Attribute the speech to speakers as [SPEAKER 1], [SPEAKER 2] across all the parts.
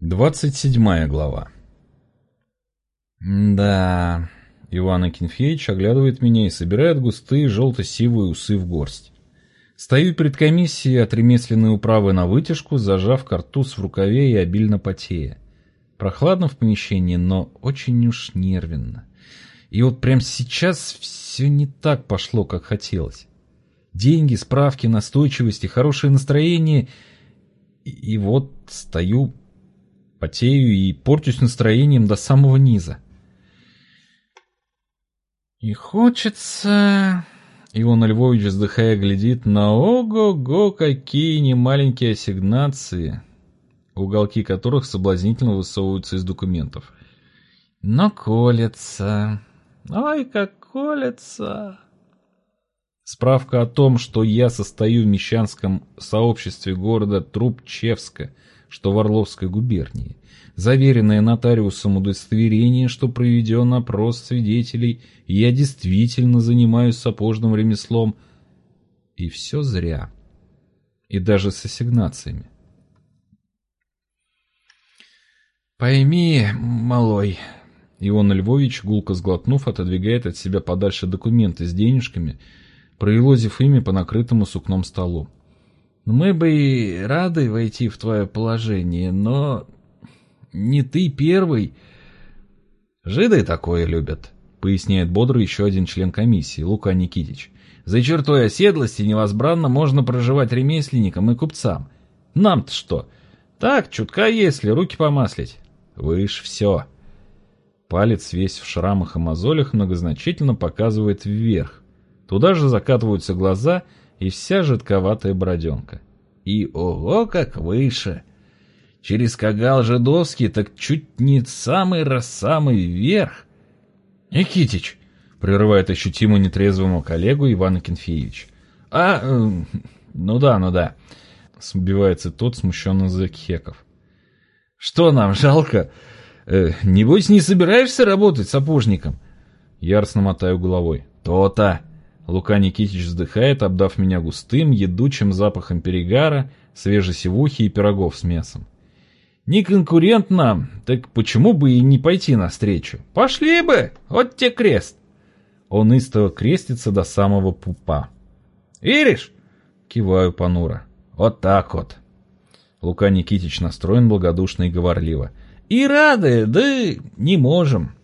[SPEAKER 1] 27 глава. Да, Иван Акинфеевич оглядывает меня и собирает густые желто-сивые усы в горсть. Стою перед комиссией от ремесленной управы на вытяжку, зажав картуз в рукаве и обильно потея. Прохладно в помещении, но очень уж нервенно. И вот прямо сейчас все не так пошло, как хотелось. Деньги, справки, настойчивость и хорошее настроение. И вот стою потею и порчусь настроением до самого низа. И хочется... Иван Львович, вздыхая, глядит на ого-го, какие немаленькие ассигнации, уголки которых соблазнительно высовываются из документов. Но колется. Ой, как колется. Справка о том, что я состою в мещанском сообществе города Трубчевска – что в Орловской губернии, заверенное нотариусом удостоверение, что проведен опрос свидетелей, и я действительно занимаюсь сапожным ремеслом. И все зря. И даже с ассигнациями. «Пойми, малой...» Иван Львович, гулко сглотнув, отодвигает от себя подальше документы с денежками, проелозив ими по накрытому сукном столу. Мы бы и рады войти в твое положение, но не ты первый. Жиды такое любят, поясняет бодро еще один член комиссии, Лука Никитич. За чертой оседлости невозбранно можно проживать ремесленникам и купцам. Нам-то что? Так, чутка если, руки помаслить. Выше все. Палец весь в шрамах и мозолях многозначительно показывает вверх. Туда же закатываются глаза — и вся жидковатая бороденка. И ого, как выше! Через Кагал Жидовский так чуть не самый раз самый вверх. Никитич, прерывает ощутимо нетрезвому коллегу Иван Кенфеевич. А, э, ну да, ну да. Сбивается тот, смущенно за Кхеков. Что нам, жалко? Э, небось, не собираешься работать сапожником? Яростно мотаю головой. То-то. Лука Никитич вздыхает, обдав меня густым, едучим запахом перегара, свежей севухи и пирогов с мясом. Не конкурент нам, так почему бы и не пойти навстречу? Пошли бы, вот те крест. Он истово крестится до самого пупа. Веришь? Киваю понуро. Вот так вот. Лука Никитич настроен благодушно и говорливо. И рады, да не можем.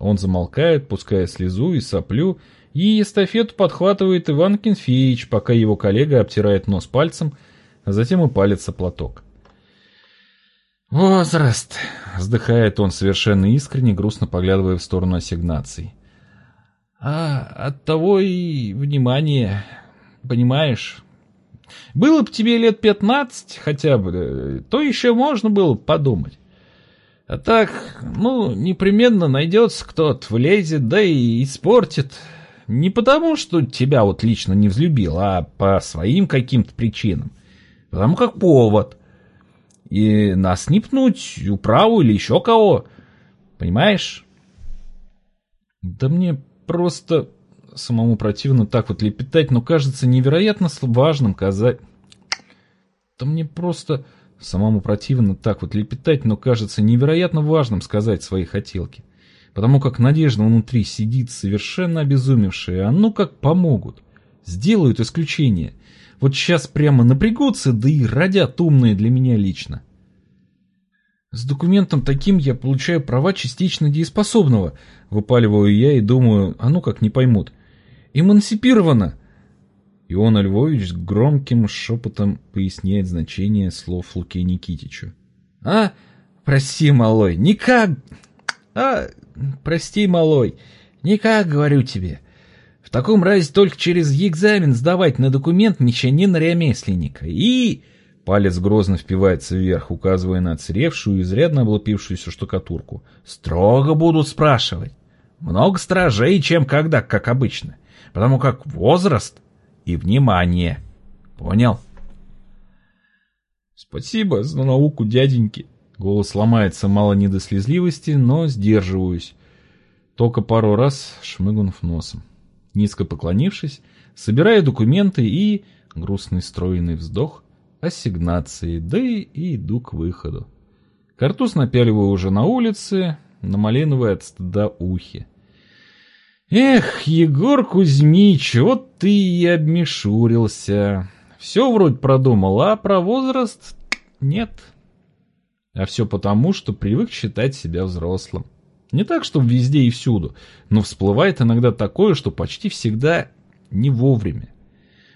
[SPEAKER 1] Он замолкает, пуская слезу и соплю, и эстафету подхватывает Иван Кенфеевич, пока его коллега обтирает нос пальцем, а затем и палится платок. «Возраст!» — вздыхает он совершенно искренне, грустно поглядывая в сторону ассигнаций. «А от того и внимание, понимаешь? Было бы тебе лет пятнадцать хотя бы, то еще можно было подумать. А так, ну, непременно найдется кто-то, влезет, да и испортит. Не потому, что тебя вот лично не взлюбил, а по своим каким-то причинам. Потому как повод. И нас не пнуть, управу или еще кого. Понимаешь? Да мне просто самому противно так вот лепетать, но кажется невероятно важным казать... Да мне просто самому противно так вот лепетать, но кажется невероятно важным сказать свои хотелки потому как Надежда внутри сидит совершенно обезумевшая, а ну как помогут. Сделают исключение. Вот сейчас прямо напрягутся, да и родят умные для меня лично. С документом таким я получаю права частично дееспособного, выпаливаю я и думаю, а ну как не поймут. Эмансипировано. Ион Львович громким шепотом поясняет значение слов Луке Никитичу. А, прости, малой, никак... А, прости, малой, никак, говорю тебе. В таком разе только через экзамен сдавать на документ мещанина-ремесленника. И... Палец грозно впивается вверх, указывая на отсыревшую, изрядно облупившуюся штукатурку. Строго будут спрашивать. Много строжей, чем когда, как обычно. Потому как возраст и внимание. Понял? Спасибо за науку, дяденьки. Голос ломается мало не до слезливости, но сдерживаюсь. Только пару раз шмыгнув носом. Низко поклонившись, собираю документы и, грустный стройный вздох, ассигнации, да и иду к выходу. Картуз напяливаю уже на улице, на малиновое от стыда ухе. Эх, Егор Кузьмич, вот ты и обмешурился. Все вроде продумал, а про возраст нет. А все потому, что привык считать себя взрослым. Не так, что везде и всюду, но всплывает иногда такое, что почти всегда не вовремя.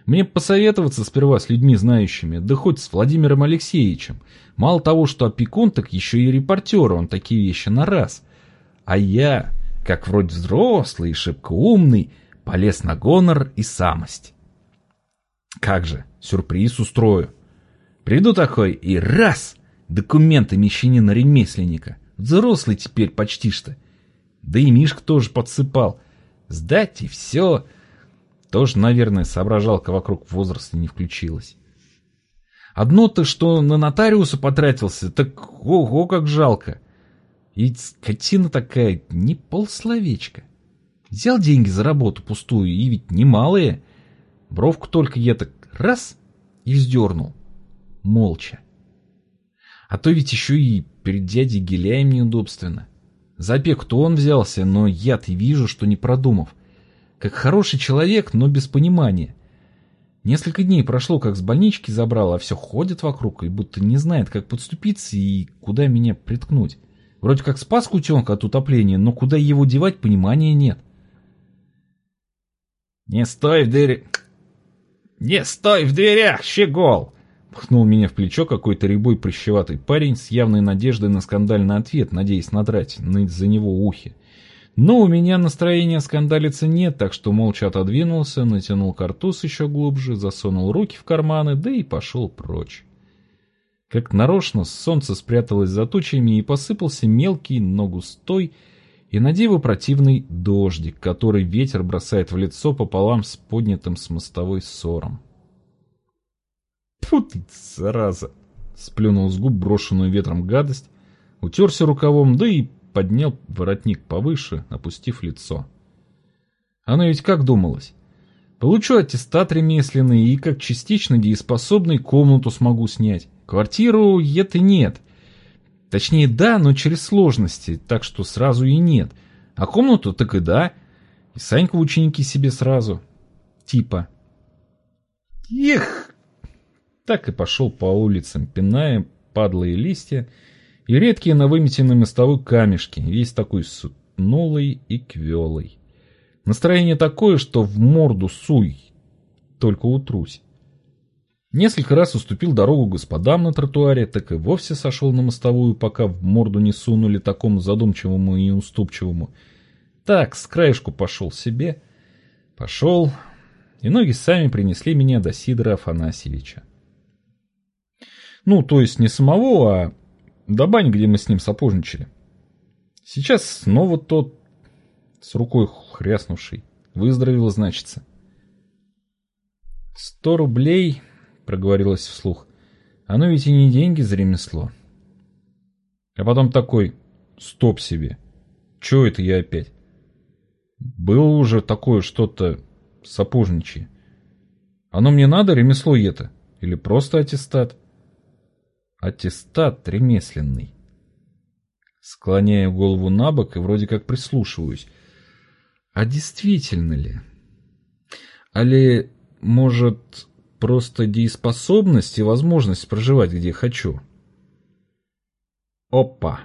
[SPEAKER 1] Мне посоветоваться сперва с людьми знающими, да хоть с Владимиром Алексеевичем. Мало того, что опекун, так еще и репортер, он такие вещи на раз. А я, как вроде взрослый и шибко умный, полез на гонор и самость. Как же, сюрприз устрою. Приду такой и раз, документы мещанина-ремесленника. Взрослый теперь почти что. Да и Мишка тоже подсыпал. Сдать и все. Тоже, наверное, соображалка вокруг возраста не включилась. Одно-то, что на нотариуса потратился, так ого, как жалко. И скотина такая, не полсловечка. Взял деньги за работу пустую, и ведь немалые. Бровку только я так раз и вздернул. Молча. А то ведь еще и перед дядей Геляем неудобственно. За опеку-то он взялся, но я-то вижу, что не продумав. Как хороший человек, но без понимания. Несколько дней прошло, как с больнички забрал, а все ходит вокруг и будто не знает, как подступиться и куда меня приткнуть. Вроде как спас кутенка от утопления, но куда его девать, понимания нет. «Не стой в двери... Не стой в дверях, щегол!» Пхнул меня в плечо какой-то рябой прыщеватый парень с явной надеждой на скандальный ответ, надеясь надрать на за него ухи. Но у меня настроения скандалиться нет, так что молча отодвинулся, натянул картуз еще глубже, засунул руки в карманы, да и пошел прочь. Как нарочно солнце спряталось за тучами и посыпался мелкий, но густой и на диво противный дождик, который ветер бросает в лицо пополам с поднятым с мостовой ссором. Фу ты, зараза! Сплюнул с губ брошенную ветром гадость, утерся рукавом, да и поднял воротник повыше, опустив лицо. Оно ведь как думалось? Получу аттестат ремесленный и как частично дееспособный комнату смогу снять. Квартиру это нет. Точнее, да, но через сложности, так что сразу и нет. А комнату так и да. И Саньку ученики себе сразу. Типа. Эх! Так и пошел по улицам, пиная падлые листья, и редкие на выметенной мостовой камешки, весь такой сутнулый и квелый. Настроение такое, что в морду суй, только утрусь. Несколько раз уступил дорогу господам на тротуаре, так и вовсе сошел на мостовую, пока в морду не сунули такому задумчивому и уступчивому. Так, с краешку пошел себе. Пошел, и ноги сами принесли меня до Сидора Афанасьевича. Ну, то есть не самого, а до бань, где мы с ним сапожничали. Сейчас снова тот, с рукой хряснувший, выздоровел, значится. Сто рублей, проговорилось вслух, оно ведь и не деньги за ремесло. А потом такой, стоп себе, чё это я опять? Было уже такое что-то сапожничье. Оно мне надо, ремесло это? Или просто аттестат? аттестат ремесленный. Склоняю голову на бок и вроде как прислушиваюсь. А действительно ли? Али, может, просто дееспособность и возможность проживать где хочу? Опа!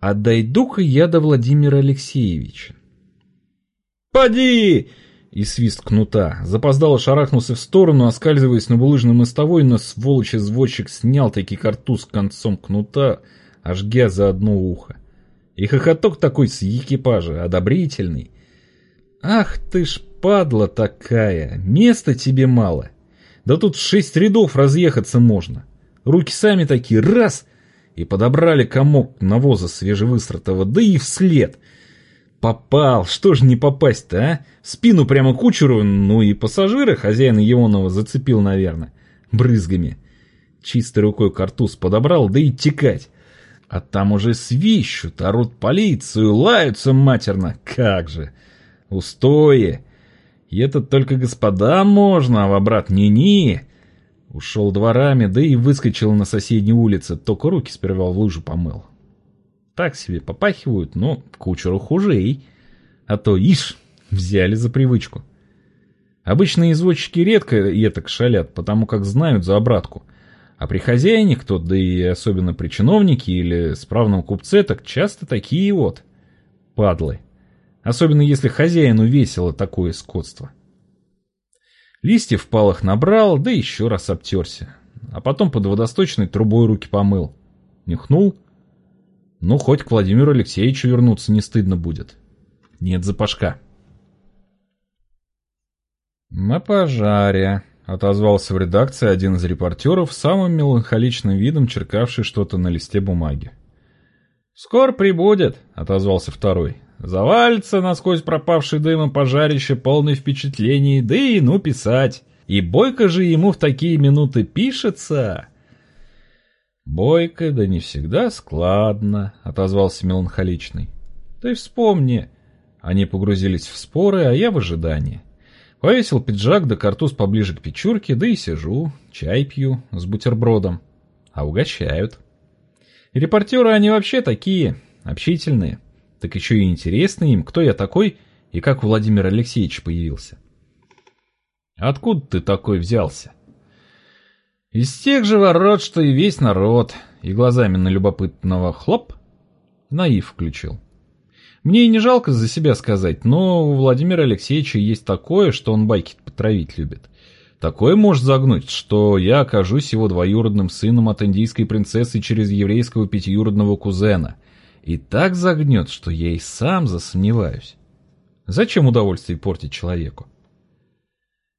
[SPEAKER 1] А дойду-ка я до Владимира Алексеевича. «Поди!» и свист кнута. Запоздало шарахнулся в сторону, оскальзываясь на булыжной мостовой, но сволочь-извозчик снял таки картуз концом кнута, ожгя за одно ухо. И хохоток такой с экипажа, одобрительный. «Ах ты ж падла такая! Места тебе мало! Да тут шесть рядов разъехаться можно! Руки сами такие, раз!» И подобрали комок навоза свежевысротого, да и вслед — Попал, что ж не попасть-то, а? В спину прямо кучеру, ну и пассажира хозяина Ионова зацепил, наверное, брызгами. Чистой рукой картуз подобрал, да и текать. А там уже свищут, орут полицию, лаются матерно. Как же! Устои! И это только господам можно, а в обрат ни-ни. Ушел дворами, да и выскочил на соседней улице, только руки сперва в лужу помыл. Так себе попахивают, но кучеру хуже. А то, ишь, взяли за привычку. Обычные извозчики редко и так шалят, потому как знают за обратку. А при хозяине кто, да и особенно при чиновнике или справном купце, так часто такие вот падлы. Особенно если хозяину весело такое скотство. Листьев в палах набрал, да еще раз обтерся. А потом под водосточной трубой руки помыл. Нюхнул. Ну, хоть к Владимиру Алексеевичу вернуться не стыдно будет. Нет запашка. «На пожаре», — отозвался в редакции один из репортеров самым меланхоличным видом, черкавший что-то на листе бумаги. «Скоро прибудет», — отозвался второй. «Завалится насквозь пропавший дымом пожарище, полное впечатлений, да и ну писать. И бойко же ему в такие минуты пишется». «Бойко, да не всегда складно», — отозвался меланхоличный. «Ты вспомни». Они погрузились в споры, а я в ожидании. Повесил пиджак да картуз поближе к печурке, да и сижу, чай пью с бутербродом. А угощают. И репортеры они вообще такие, общительные. Так еще и интересно им, кто я такой и как Владимир Алексеевич появился. Откуда ты такой взялся? Из тех же ворот, что и весь народ. И глазами на любопытного хлоп. Наив включил. Мне и не жалко за себя сказать, но у Владимира Алексеевича есть такое, что он байки потравить любит. Такое может загнуть, что я окажусь его двоюродным сыном от индийской принцессы через еврейского пятиюродного кузена. И так загнет, что я и сам засомневаюсь. Зачем удовольствие портить человеку?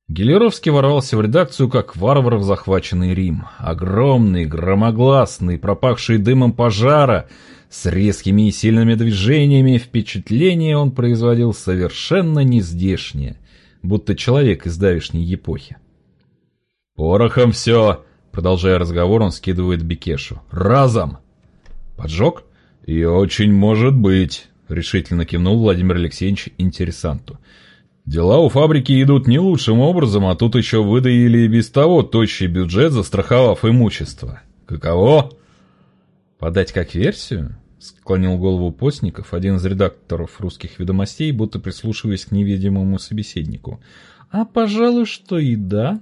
[SPEAKER 1] Гелеровский ворвался в редакцию, как варвар в захваченный Рим. Огромный, громогласный, пропахший дымом пожара — с резкими и сильными движениями впечатление он производил совершенно нездешнее, будто человек из давешней эпохи. «Порохом все!» — продолжая разговор, он скидывает Бекешу. «Разом!» «Поджог?» «И очень может быть», — решительно кивнул Владимир Алексеевич интересанту. «Дела у фабрики идут не лучшим образом, а тут еще выдаили и без того тощий бюджет, застраховав имущество. Каково?» «Подать как версию?» — склонил голову Постников, один из редакторов русских ведомостей, будто прислушиваясь к невидимому собеседнику. «А, пожалуй, что и да».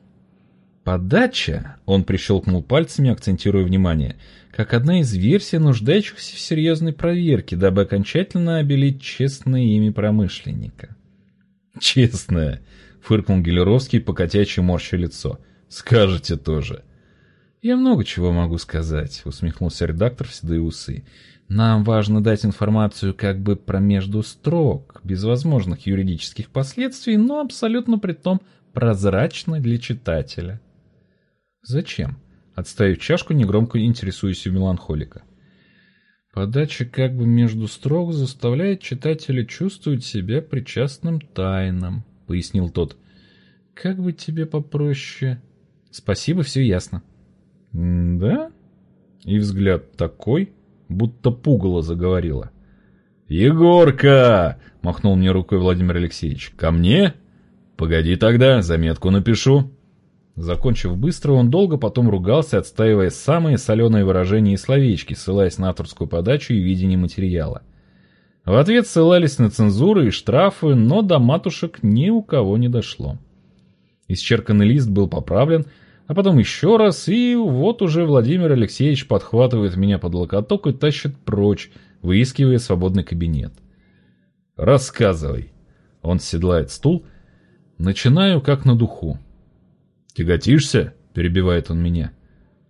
[SPEAKER 1] «Подача», — он прищелкнул пальцами, акцентируя внимание, как одна из версий, нуждающихся в серьезной проверке, дабы окончательно обелить честное имя промышленника. «Честное», — фыркнул Гелеровский, покатячий морщу лицо. «Скажете тоже». «Я много чего могу сказать», — усмехнулся редактор в седые усы. «Нам важно дать информацию как бы про между строк, без возможных юридических последствий, но абсолютно при том прозрачно для читателя». «Зачем?» — отставив чашку, негромко интересуюсь у меланхолика. Подача как бы между строк заставляет читателя чувствовать себя причастным тайнам, — пояснил тот. — Как бы тебе попроще? — Спасибо, все ясно. «Да?» И взгляд такой, будто пугало заговорила. «Егорка!» — махнул мне рукой Владимир Алексеевич. «Ко мне? Погоди тогда, заметку напишу». Закончив быстро, он долго потом ругался, отстаивая самые соленые выражения и словечки, ссылаясь на авторскую подачу и видение материала. В ответ ссылались на цензуры и штрафы, но до матушек ни у кого не дошло. Исчерканный лист был поправлен — а потом еще раз, и вот уже Владимир Алексеевич подхватывает меня под локоток и тащит прочь, выискивая свободный кабинет. «Рассказывай». Он седлает стул. Начинаю как на духу. «Тяготишься?» — перебивает он меня.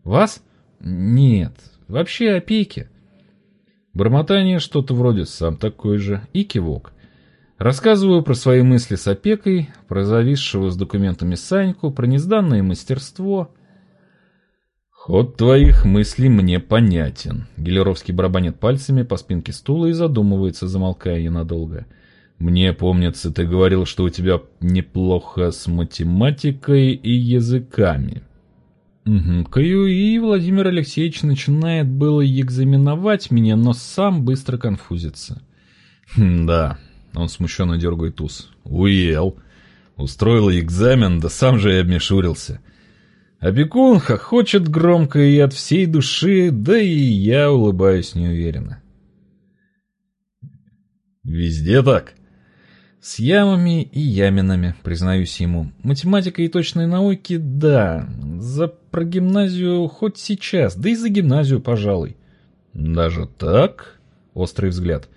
[SPEAKER 1] «Вас? Нет. Вообще опеки». Бормотание что-то вроде «сам такой же» и кивок. Рассказываю про свои мысли с опекой, про зависшего с документами Саньку, про незданное мастерство. «Ход твоих мыслей мне понятен». Гелеровский барабанит пальцами по спинке стула и задумывается, замолкая ненадолго. «Мне, помнится, ты говорил, что у тебя неплохо с математикой и языками». Угу. Каю и Владимир Алексеевич начинает было экзаменовать меня, но сам быстро конфузится. Хм, «Да, он смущенно дергает ус. Уел. Устроил экзамен, да сам же и обмешурился. Опекун хохочет громко и от всей души, да и я улыбаюсь неуверенно. «Везде так?» С ямами и яминами, признаюсь ему. Математика и точные науки – да. За прогимназию хоть сейчас, да и за гимназию, пожалуй. Даже так? Острый взгляд.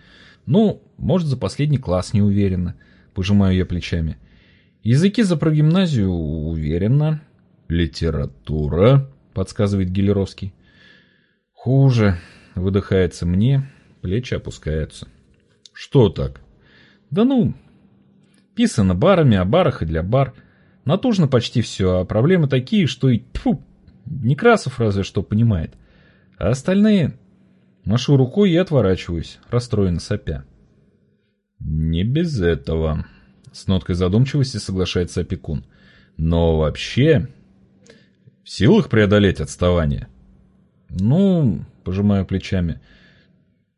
[SPEAKER 1] Ну, может, за последний класс не уверенно. Пожимаю я плечами. Языки за прогимназию уверенно. Литература, подсказывает Гелеровский. Хуже, выдыхается мне, плечи опускаются. Что так? Да ну, Писано барами, о барах и для бар. Натужно почти все, а проблемы такие, что и... Тьфу, Некрасов разве что понимает. А остальные... Машу рукой и отворачиваюсь, расстроенно сопя. «Не без этого», — с ноткой задумчивости соглашается опекун. «Но вообще... В силах преодолеть отставание?» «Ну...» — пожимаю плечами.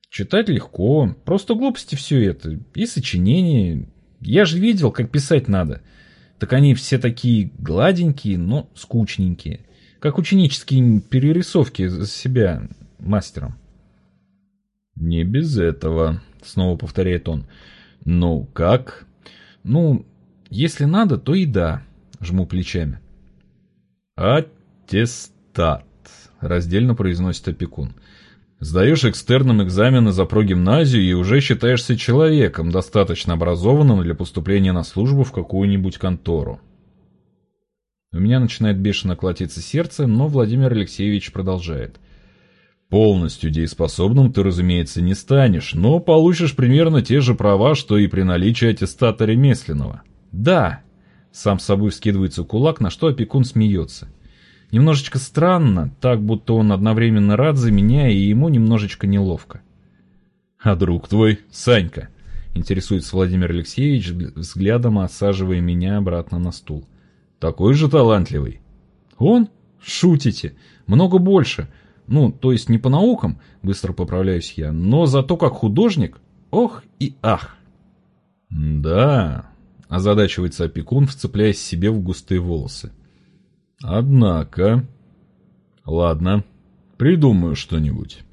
[SPEAKER 1] «Читать легко, просто глупости все это. И сочинения, я же видел, как писать надо. Так они все такие гладенькие, но скучненькие. Как ученические перерисовки за себя мастером. «Не без этого», — снова повторяет он. «Ну, как?» «Ну, если надо, то и да», — жму плечами. «Аттестат», — раздельно произносит опекун. Сдаешь экстерном экзамены за прогимназию и уже считаешься человеком, достаточно образованным для поступления на службу в какую-нибудь контору. У меня начинает бешено колотиться сердце, но Владимир Алексеевич продолжает. Полностью дееспособным ты, разумеется, не станешь, но получишь примерно те же права, что и при наличии аттестата ремесленного. Да, сам собой скидывается кулак, на что опекун смеется. Немножечко странно, так будто он одновременно рад за меня и ему немножечко неловко. «А друг твой, Санька?» — интересуется Владимир Алексеевич, взглядом осаживая меня обратно на стул. «Такой же талантливый». «Он? Шутите. Много больше. Ну, то есть не по наукам, быстро поправляюсь я, но зато как художник, ох и ах». «Да», — озадачивается опекун, вцепляясь себе в густые волосы. Однако... Ладно, придумаю что-нибудь.